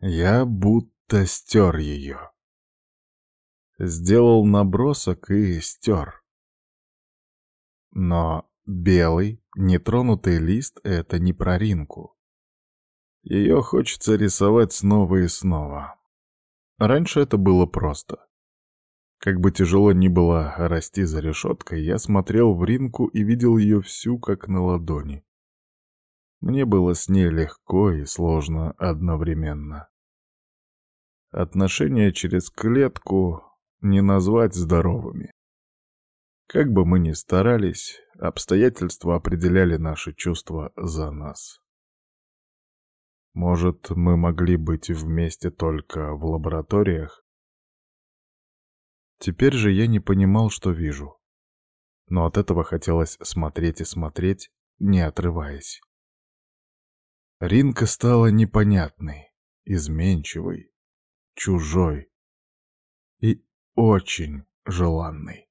Я будто стер ее. Сделал набросок и стер. Но белый, нетронутый лист — это не про Ринку. Ее хочется рисовать снова и снова. Раньше это было просто. Как бы тяжело ни было расти за решеткой, я смотрел в Ринку и видел ее всю как на ладони. Мне было с ней легко и сложно одновременно. Отношения через клетку не назвать здоровыми. Как бы мы ни старались, обстоятельства определяли наши чувства за нас. Может, мы могли быть вместе только в лабораториях? Теперь же я не понимал, что вижу. Но от этого хотелось смотреть и смотреть, не отрываясь. Ринка стала непонятной, изменчивой, чужой и очень желанной.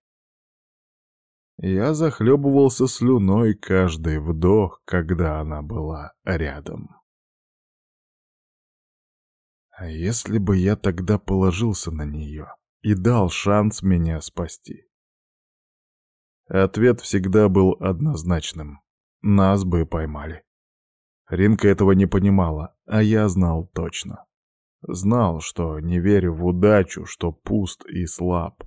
Я захлебывался слюной каждый вдох, когда она была рядом. А если бы я тогда положился на нее и дал шанс меня спасти? Ответ всегда был однозначным. Нас бы поймали. Ринка этого не понимала, а я знал точно. Знал, что не верю в удачу, что пуст и слаб,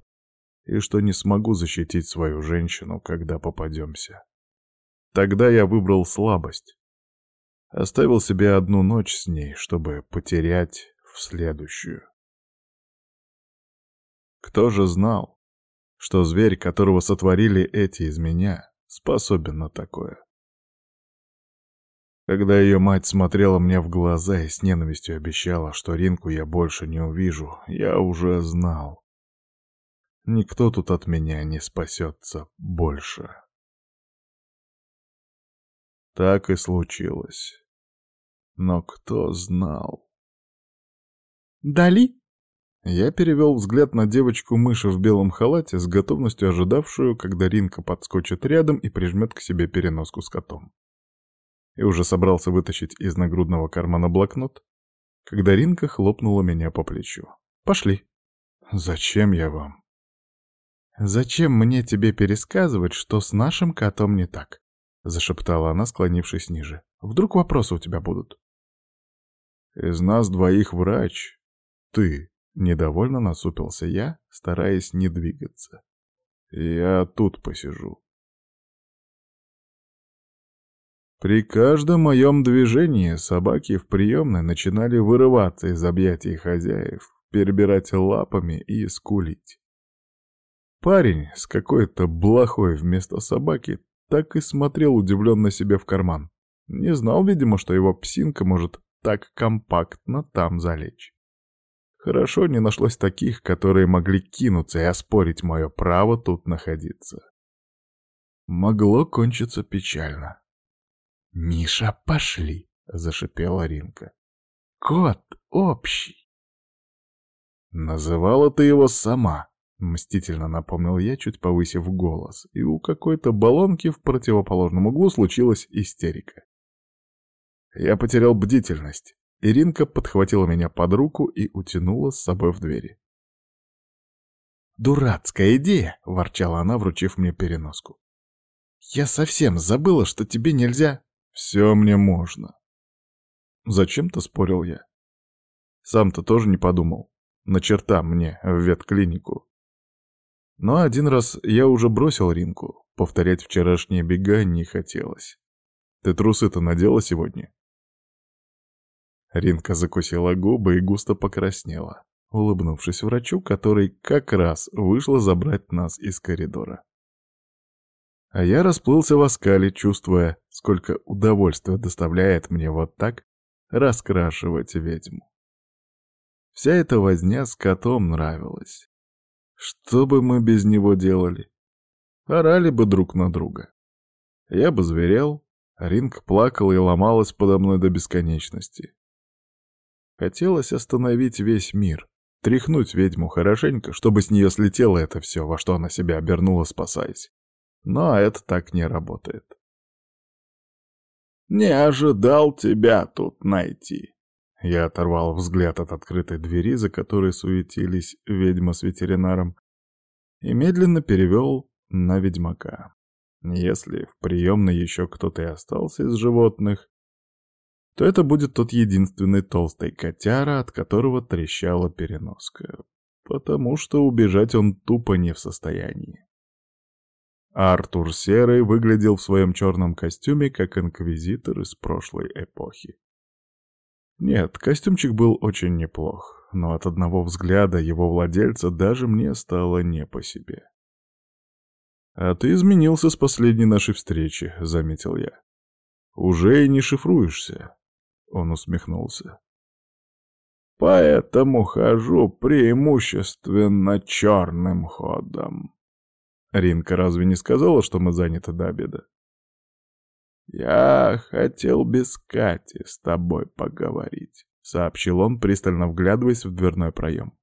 и что не смогу защитить свою женщину, когда попадемся. Тогда я выбрал слабость. Оставил себе одну ночь с ней, чтобы потерять в следующую. Кто же знал, что зверь, которого сотворили эти из меня, способен на такое? Когда ее мать смотрела мне в глаза и с ненавистью обещала, что Ринку я больше не увижу, я уже знал. Никто тут от меня не спасется больше. Так и случилось. Но кто знал? «Дали?» Я перевел взгляд на девочку-мыши в белом халате, с готовностью ожидавшую, когда Ринка подскочит рядом и прижмет к себе переноску с котом. И уже собрался вытащить из нагрудного кармана блокнот, когда Ринка хлопнула меня по плечу. «Пошли». «Зачем я вам?» «Зачем мне тебе пересказывать, что с нашим котом не так?» — зашептала она, склонившись ниже. «Вдруг вопросы у тебя будут?» «Из нас двоих врач, «Ты!» — недовольно насупился я, стараясь не двигаться. «Я тут посижу». При каждом моем движении собаки в приемной начинали вырываться из объятий хозяев, перебирать лапами и скулить. Парень с какой-то блохой вместо собаки так и смотрел удивленно себе в карман. Не знал, видимо, что его псинка может так компактно там залечь. Хорошо не нашлось таких, которые могли кинуться и оспорить мое право тут находиться. Могло кончиться печально. «Миша, пошли!» — зашипела Ринка. «Кот общий!» «Называла ты его сама», — мстительно напомнил я, чуть повысив голос, и у какой-то баллонки в противоположном углу случилась истерика. Я потерял бдительность. Иринка подхватила меня под руку и утянула с собой в двери. «Дурацкая идея!» — ворчала она, вручив мне переноску. «Я совсем забыла, что тебе нельзя...» «Все мне можно». Зачем-то спорил я. Сам-то тоже не подумал. На черта мне в ветклинику. Но один раз я уже бросил Ринку. Повторять вчерашние бега не хотелось. Ты трусы-то надела сегодня? Ринка закусила губы и густо покраснела, улыбнувшись врачу, который как раз вышла забрать нас из коридора. А я расплылся в оскале, чувствуя, сколько удовольствия доставляет мне вот так раскрашивать ведьму. Вся эта возня с котом нравилась. Что бы мы без него делали? Орали бы друг на друга. Я бы зверел, Ринг плакала и ломалась подо мной до бесконечности. Хотелось остановить весь мир, тряхнуть ведьму хорошенько, чтобы с нее слетело это все, во что она себя обернула, спасаясь. Но это так не работает. «Не ожидал тебя тут найти». Я оторвал взгляд от открытой двери, за которой суетились ведьма с ветеринаром, и медленно перевел на ведьмака. Если в приемной еще кто-то и остался из животных, то это будет тот единственный толстый котяра, от которого трещала переноска, потому что убежать он тупо не в состоянии. Артур Серый выглядел в своем черном костюме, как инквизитор из прошлой эпохи. Нет, костюмчик был очень неплох, но от одного взгляда его владельца даже мне стало не по себе. «А ты изменился с последней нашей встречи», — заметил я. «Уже и не шифруешься», — он усмехнулся. «Поэтому хожу преимущественно черным ходом». Ринка разве не сказала, что мы заняты до обеда? «Я хотел без Кати с тобой поговорить», — сообщил он, пристально вглядываясь в дверной проем.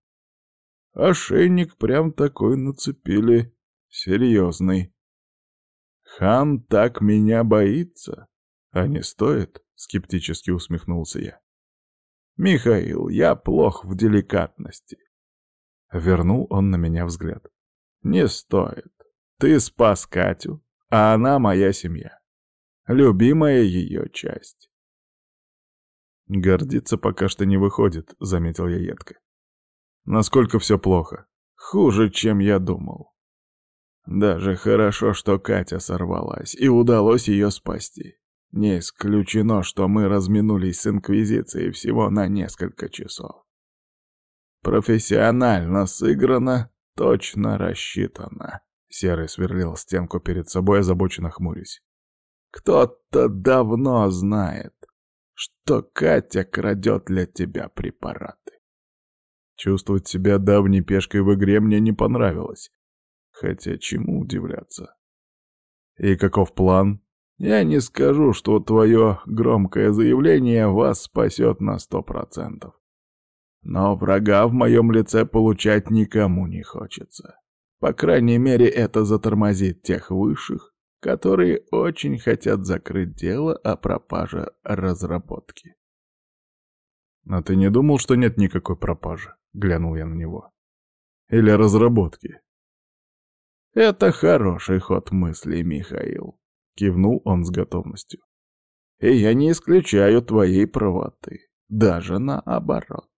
«Ошейник прям такой нацепили, серьезный. Хан так меня боится, а не стоит?» — скептически усмехнулся я. «Михаил, я плох в деликатности». Вернул он на меня взгляд. «Не стоит. Ты спас Катю, а она моя семья любимая ее часть. «Гордиться пока что не выходит», — заметил я едко. «Насколько все плохо?» «Хуже, чем я думал. Даже хорошо, что Катя сорвалась, и удалось ее спасти. Не исключено, что мы разминулись с Инквизицией всего на несколько часов. Профессионально сыграно, точно рассчитано». Серый сверлил стенку перед собой, озабоченно хмурясь. Кто-то давно знает, что Катя крадет для тебя препараты. Чувствовать себя давней пешкой в игре мне не понравилось. Хотя чему удивляться? И каков план? Я не скажу, что твое громкое заявление вас спасет на сто процентов. Но врага в моем лице получать никому не хочется. По крайней мере, это затормозит тех высших, которые очень хотят закрыть дело о пропаже разработки. «А ты не думал, что нет никакой пропажи?» — глянул я на него. «Или разработки?» «Это хороший ход мыслей, Михаил», — кивнул он с готовностью. «И я не исключаю твоей правоты, даже наоборот.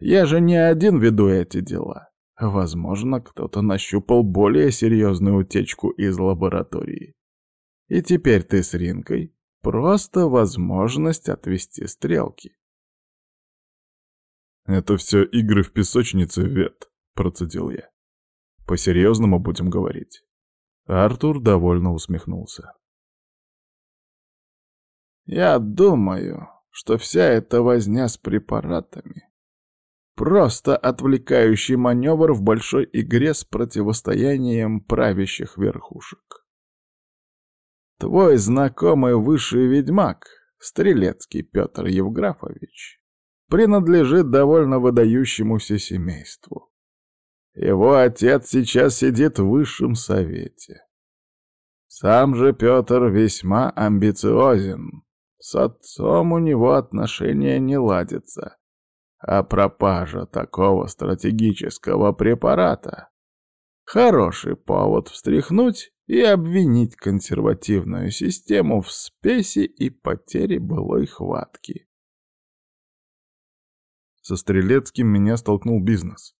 Я же не один веду эти дела. Возможно, кто-то нащупал более серьезную утечку из лаборатории. И теперь ты с Ринкой — просто возможность отвести стрелки. «Это все игры в песочнице, Вет», — процедил я. «По-серьезному будем говорить». Артур довольно усмехнулся. «Я думаю, что вся эта возня с препаратами Просто отвлекающий маневр в большой игре с противостоянием правящих верхушек. Твой знакомый высший ведьмак, Стрелецкий Петр Евграфович, принадлежит довольно выдающемуся семейству. Его отец сейчас сидит в высшем совете. Сам же Петр весьма амбициозен. С отцом у него отношения не ладятся. А пропажа такого стратегического препарата — хороший повод встряхнуть и обвинить консервативную систему в спеси и потере былой хватки. Со Стрелецким меня столкнул бизнес.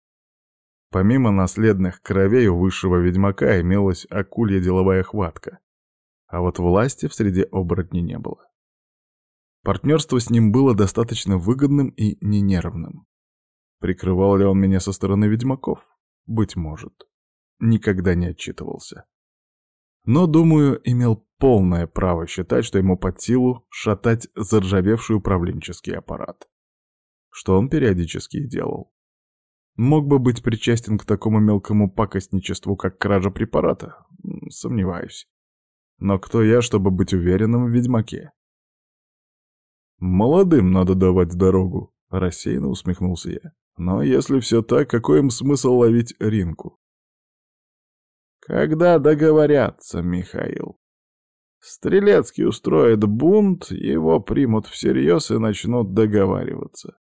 Помимо наследных кровей у высшего ведьмака имелась акулья деловая хватка, а вот власти в среде оборотней не было. Партнерство с ним было достаточно выгодным и ненервным. Прикрывал ли он меня со стороны ведьмаков? Быть может. Никогда не отчитывался. Но, думаю, имел полное право считать, что ему под силу шатать заржавевший управленческий аппарат. Что он периодически и делал. Мог бы быть причастен к такому мелкому пакостничеству, как кража препарата? Сомневаюсь. Но кто я, чтобы быть уверенным в ведьмаке? «Молодым надо давать дорогу», — рассеянно усмехнулся я. «Но если все так, какой им смысл ловить Ринку?» «Когда договорятся, Михаил?» Стрелецкий устроит бунт, его примут всерьез и начнут договариваться.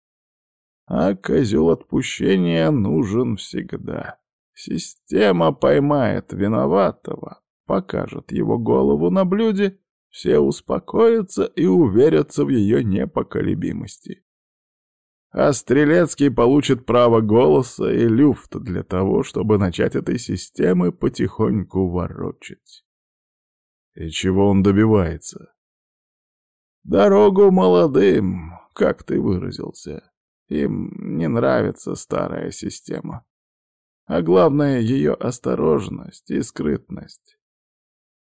А козел отпущения нужен всегда. Система поймает виноватого, покажет его голову на блюде, все успокоятся и уверятся в ее непоколебимости. А Стрелецкий получит право голоса и люфт для того, чтобы начать этой системы потихоньку ворочать. И чего он добивается? Дорогу молодым, как ты выразился. Им не нравится старая система. А главное — ее осторожность и скрытность.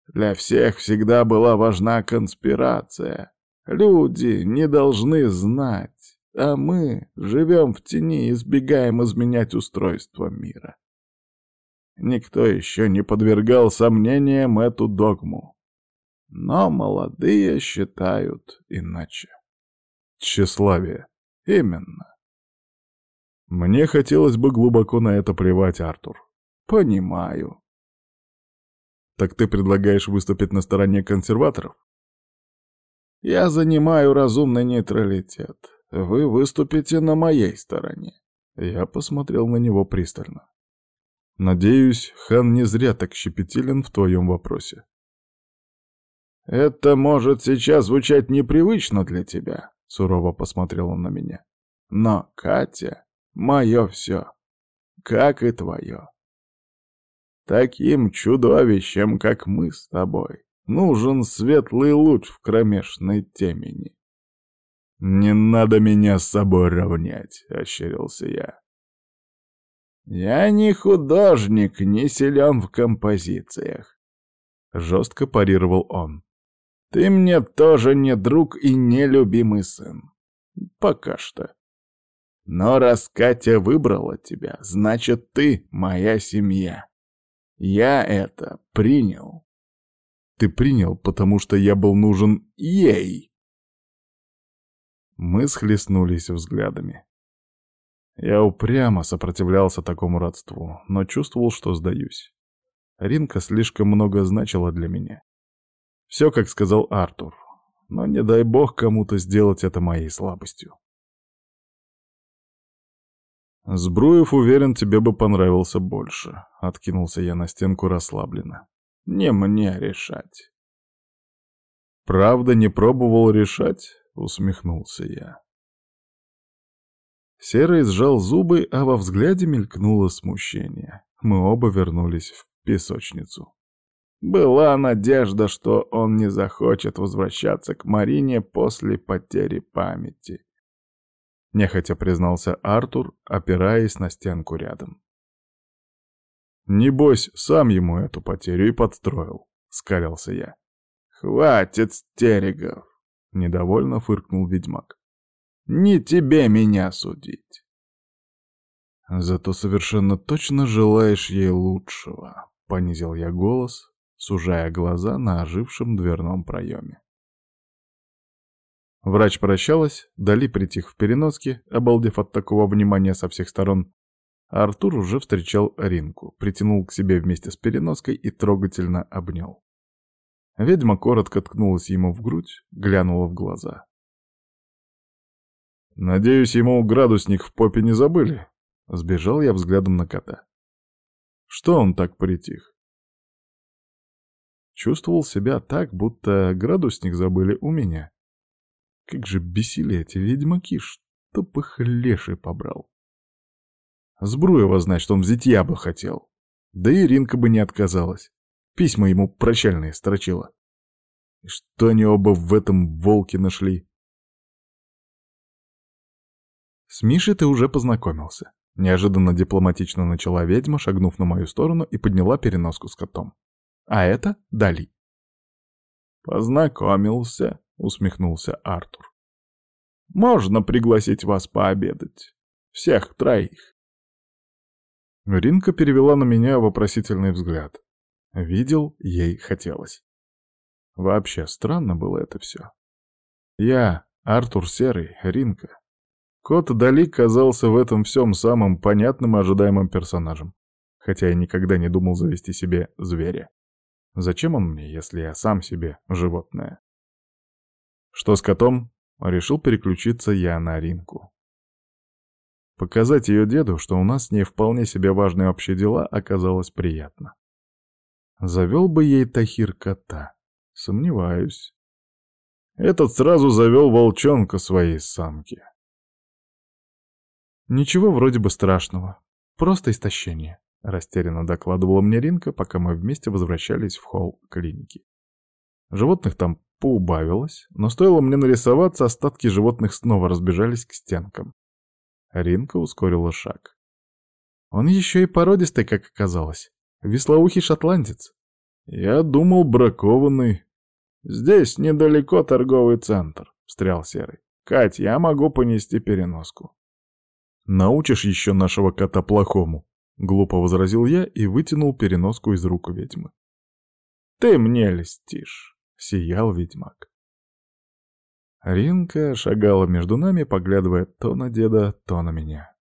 Для всех всегда была важна конспирация. Люди не должны знать, а мы живем в тени и избегаем изменять устройство мира. Никто еще не подвергал сомнениям эту догму. Но молодые считают иначе. Тщеславие. Именно. Мне хотелось бы глубоко на это плевать, Артур. Понимаю. Так ты предлагаешь выступить на стороне консерваторов? Я занимаю разумный нейтралитет. Вы выступите на моей стороне. Я посмотрел на него пристально. Надеюсь, хан не зря так щепетилен в твоем вопросе. «Это может сейчас звучать непривычно для тебя», — сурово посмотрел он на меня. «Но Катя — мое все, как и твое. Таким чудовищем, как мы с тобой, нужен светлый луч в кромешной темени». «Не надо меня с собой равнять», — ощерился я. «Я не художник, не силен в композициях», — жестко парировал он. Ты мне тоже не друг и не любимый сын. Пока что. Но раз Катя выбрала тебя, значит, ты моя семья. Я это принял. Ты принял, потому что я был нужен ей. Мы схлестнулись взглядами. Я упрямо сопротивлялся такому родству, но чувствовал, что сдаюсь. Ринка слишком много значила для меня. Все, как сказал Артур. Но не дай бог кому-то сделать это моей слабостью. «Сбруев, уверен, тебе бы понравился больше», — откинулся я на стенку расслабленно. «Не мне решать». «Правда, не пробовал решать?» — усмехнулся я. Серый сжал зубы, а во взгляде мелькнуло смущение. Мы оба вернулись в песочницу. Была надежда, что он не захочет возвращаться к Марине после потери памяти. Нехотя признался Артур, опираясь на стенку рядом. «Небось, сам ему эту потерю и подстроил», — скалился я. «Хватит стерегов!» — недовольно фыркнул ведьмак. «Не тебе меня судить!» «Зато совершенно точно желаешь ей лучшего», — понизил я голос, сужая глаза на ожившем дверном проеме. Врач прощалась, Дали притих в переноске, обалдев от такого внимания со всех сторон. Артур уже встречал Ринку, притянул к себе вместе с переноской и трогательно обнял. Ведьма коротко ткнулась ему в грудь, глянула в глаза. «Надеюсь, ему градусник в попе не забыли?» Сбежал я взглядом на кота. «Что он так притих?» Чувствовал себя так, будто градусник забыли у меня. Как же бесили эти ведьмаки, чтоб их леший побрал. Сбруева, значит, он взять я бы хотел. Да и Ринка бы не отказалась. Письма ему прощальные строчила. И что они оба в этом волке нашли? С Мишей ты уже познакомился. Неожиданно дипломатично начала ведьма, шагнув на мою сторону и подняла переноску с котом. А это Дали. «Познакомился», — усмехнулся Артур. «Можно пригласить вас пообедать. Всех троих». Ринка перевела на меня вопросительный взгляд. Видел, ей хотелось. Вообще странно было это все. Я, Артур Серый, Ринка. Кот Дали казался в этом всем самым понятным и ожидаемым персонажем, хотя я никогда не думал завести себе зверя. Зачем он мне, если я сам себе животное? Что с котом? Решил переключиться я на Ринку. Показать ее деду, что у нас с ней вполне себе важные общие дела, оказалось приятно. Завел бы ей Тахир кота. Сомневаюсь. Этот сразу завел волчонка своей самки. Ничего вроде бы страшного. Просто истощение. Растерянно докладывала мне Ринка, пока мы вместе возвращались в холл клиники. Животных там поубавилось, но стоило мне нарисоваться, остатки животных снова разбежались к стенкам. Ринка ускорила шаг. Он еще и породистый, как оказалось. Веслоухий шотландец. Я думал, бракованный. Здесь недалеко торговый центр, встрял Серый. Кать, я могу понести переноску. Научишь еще нашего кота плохому, Глупо возразил я и вытянул переноску из рук ведьмы. «Ты мне льстишь!» — сиял ведьмак. Ринка шагала между нами, поглядывая то на деда, то на меня.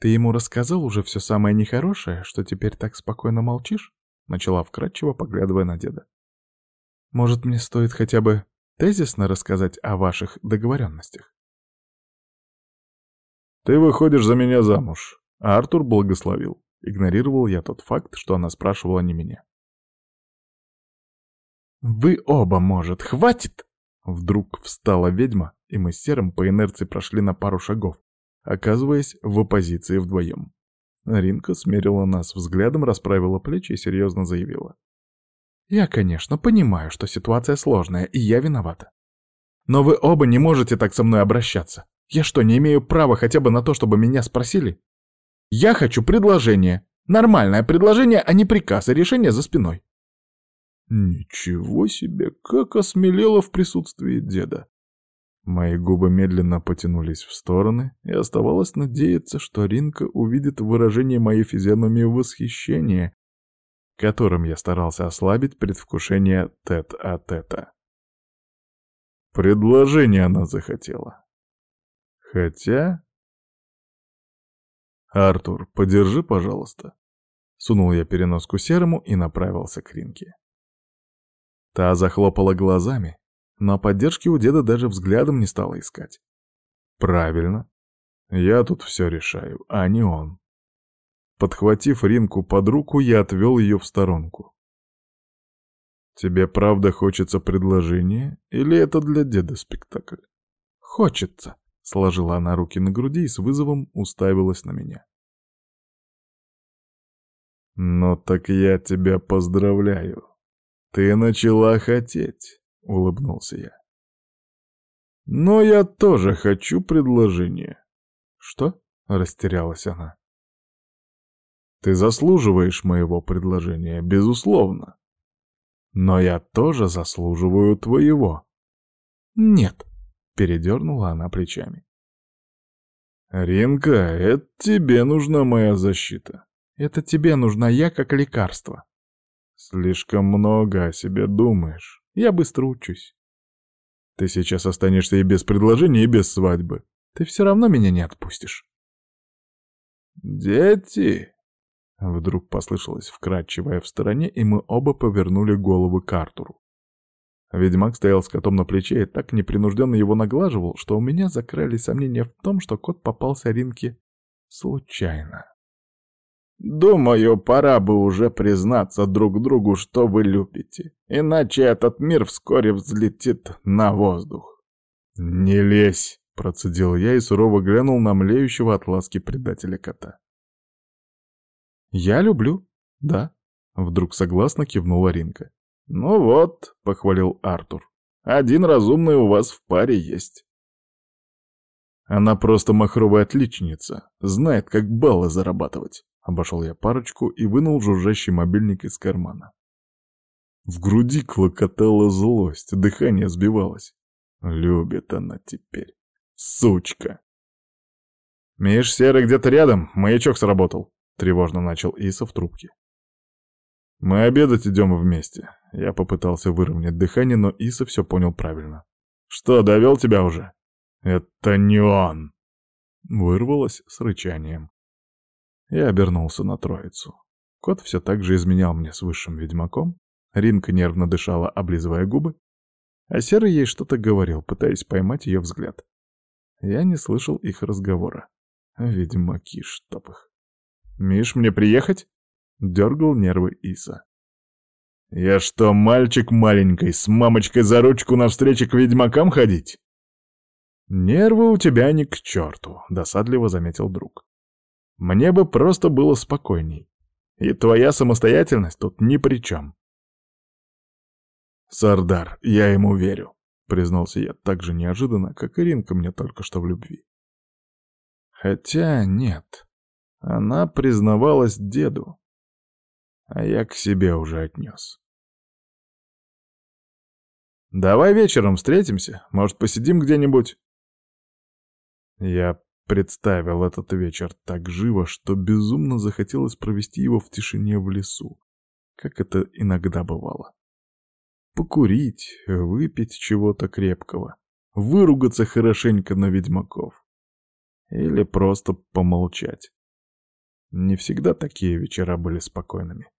«Ты ему рассказал уже все самое нехорошее, что теперь так спокойно молчишь?» — начала вкратчиво, поглядывая на деда. «Может, мне стоит хотя бы тезисно рассказать о ваших договоренностях?» «Ты выходишь за меня замуж», а Артур благословил. Игнорировал я тот факт, что она спрашивала не меня. «Вы оба, может, хватит?» Вдруг встала ведьма, и мы с Серым по инерции прошли на пару шагов, оказываясь в оппозиции вдвоем. Ринка смерила нас взглядом, расправила плечи и серьезно заявила. «Я, конечно, понимаю, что ситуация сложная, и я виновата. Но вы оба не можете так со мной обращаться. Я что, не имею права хотя бы на то, чтобы меня спросили? Я хочу предложение. Нормальное предложение, а не приказ и решение за спиной. Ничего себе, как осмелело в присутствии деда. Мои губы медленно потянулись в стороны, и оставалось надеяться, что Ринка увидит выражение моей физиономии восхищения, которым я старался ослабить предвкушение тет-а-тета. Предложение она захотела. Хотя «Артур, подержи, пожалуйста». Сунул я переноску серому и направился к Ринке. Та захлопала глазами, но поддержки у деда даже взглядом не стала искать. «Правильно. Я тут все решаю, а не он». Подхватив Ринку под руку, я отвел ее в сторонку. «Тебе правда хочется предложение, или это для деда спектакль?» «Хочется», Сложила она руки на груди и с вызовом уставилась на меня. «Ну так я тебя поздравляю. Ты начала хотеть», — улыбнулся я. «Но я тоже хочу предложение». «Что?» — растерялась она. «Ты заслуживаешь моего предложения, безусловно. Но я тоже заслуживаю твоего». «Нет», Передернула она плечами. «Ринка, это тебе нужна моя защита. Это тебе нужна я как лекарство. Слишком много о себе думаешь. Я быстро учусь. Ты сейчас останешься и без предложения, и без свадьбы. Ты все равно меня не отпустишь». «Дети!» Вдруг послышалось вкрадчивое в стороне, и мы оба повернули головы к Артуру. Ведьмак стоял с котом на плече и так непринужденно его наглаживал, что у меня закрались сомнения в том, что кот попался Ринке случайно. «Думаю, пора бы уже признаться друг другу, что вы любите, иначе этот мир вскоре взлетит на воздух». «Не лезь!» — процедил я и сурово глянул на млеющего от ласки предателя кота. «Я люблю, да», — вдруг согласно кивнула Ринка. «Ну вот», — похвалил Артур, — «один разумный у вас в паре есть». «Она просто махровая отличница, знает, как баллы зарабатывать», — обошел я парочку и вынул жужжащий мобильник из кармана. В груди клокотала злость, дыхание сбивалось. Любит она теперь. Сучка! «Миш, Серый где-то рядом, маячок сработал», — тревожно начал Иса в трубке. «Мы обедать идем вместе. Я попытался выровнять дыхание, но Иса все понял правильно. «Что, довел тебя уже?» «Это не он!» Вырвалось с рычанием. Я обернулся на троицу. Кот все так же изменял мне с высшим ведьмаком, Ринка нервно дышала, облизывая губы, а Серый ей что-то говорил, пытаясь поймать ее взгляд. Я не слышал их разговора. Ведьмаки, чтоб их. «Миш, мне приехать?» — дергал нервы Иса. «Я что, мальчик маленький, с мамочкой за ручку навстречу к ведьмакам ходить?» «Нервы у тебя ни к черту», — досадливо заметил друг. «Мне бы просто было спокойней. И твоя самостоятельность тут ни при чем». «Сардар, я ему верю», — признался я так же неожиданно, как Иринка мне только что в любви. Хотя нет, она признавалась деду, а я к себе уже отнес. «Давай вечером встретимся, может, посидим где-нибудь?» Я представил этот вечер так живо, что безумно захотелось провести его в тишине в лесу, как это иногда бывало. Покурить, выпить чего-то крепкого, выругаться хорошенько на ведьмаков. Или просто помолчать. Не всегда такие вечера были спокойными.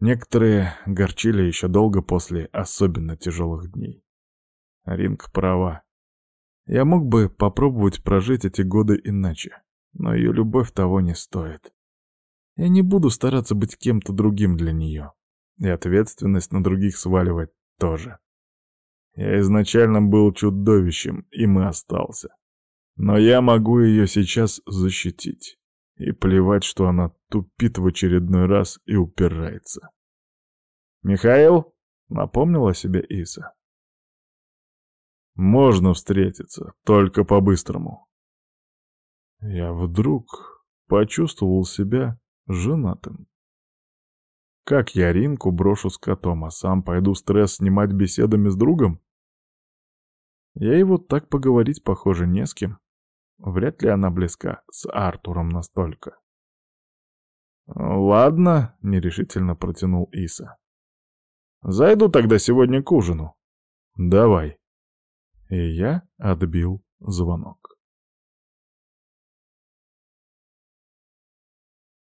Некоторые горчили еще долго после особенно тяжелых дней. Ринг права. Я мог бы попробовать прожить эти годы иначе, но ее любовь того не стоит. Я не буду стараться быть кем-то другим для нее. И ответственность на других сваливать тоже. Я изначально был чудовищем, и остался. Но я могу ее сейчас защитить. И плевать, что она тупит в очередной раз и упирается. «Михаил?» — напомнил о себе Иса. «Можно встретиться, только по-быстрому». Я вдруг почувствовал себя женатым. Как я Ринку брошу с котом, а сам пойду стресс снимать беседами с другом? Я и вот так поговорить, похоже, не с кем. Вряд ли она близка с Артуром настолько. «Ладно», — нерешительно протянул Иса. «Зайду тогда сегодня к ужину». «Давай». И я отбил звонок.